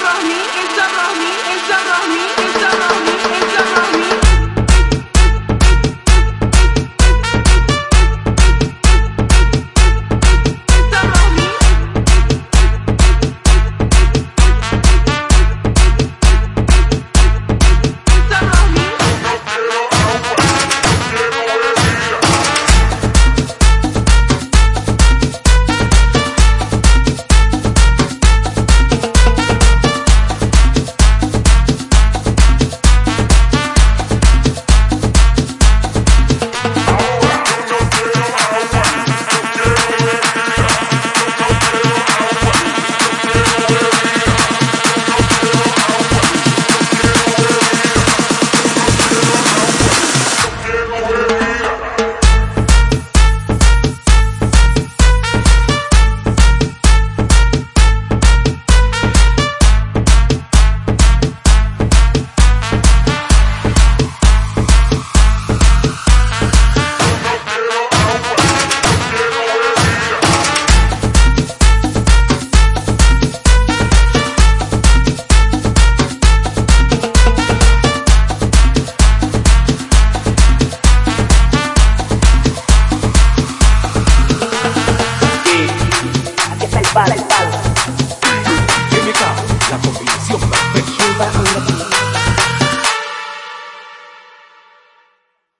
por